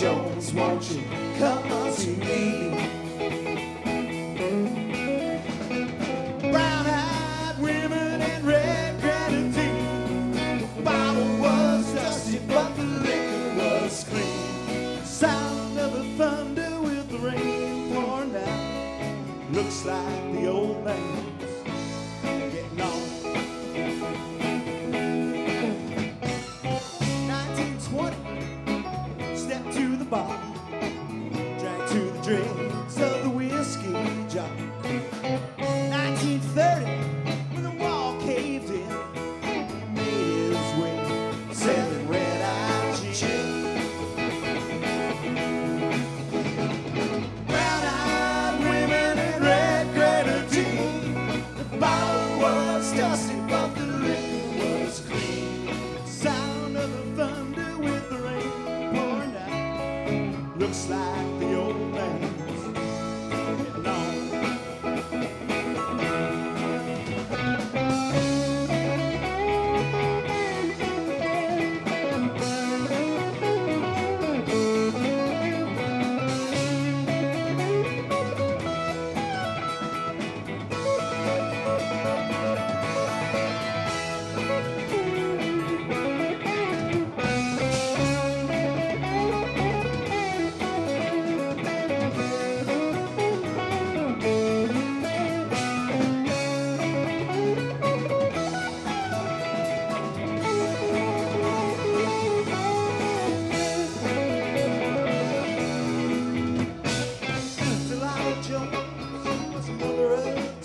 Jones, won't you come to me? Brown-eyed women and red grenadine. The bottle was dusty, but the liquor was clean. Sound of the thunder with the rain pouring down. Looks like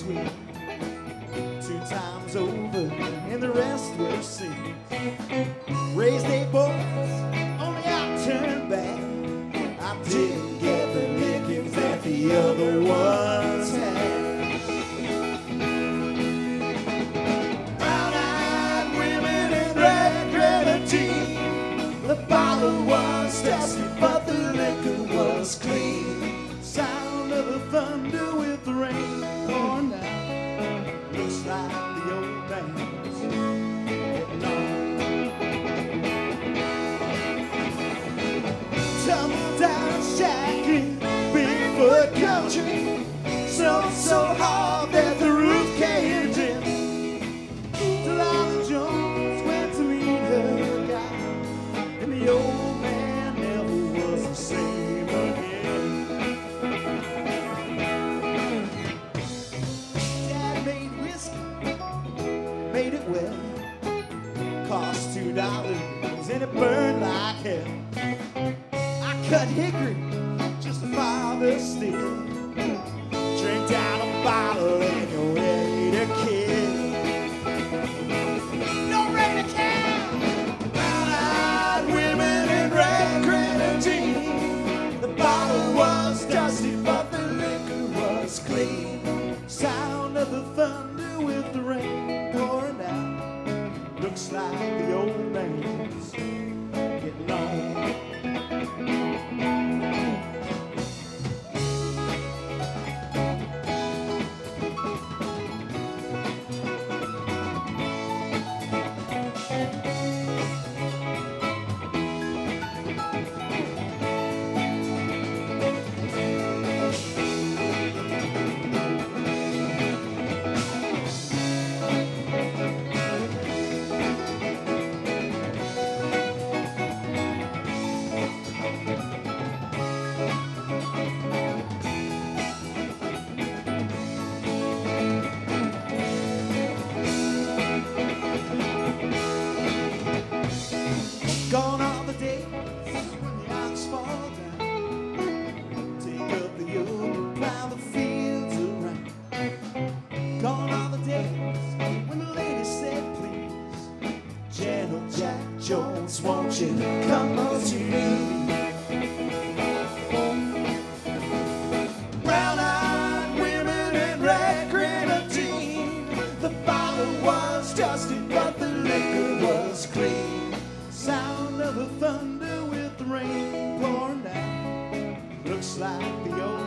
sweet two times over, and the rest were seen. Raised eight boys. about on. Down shack Bigfoot country, so so hard that cost two dollars and it burned like hell. I cut hickory just to fire the steel. dance, won't you come on to me? Brown eyed women and red grenadine. The bottle was dusty, but the liquor was clean. Sound of the thunder with the rain pouring down. Looks like the old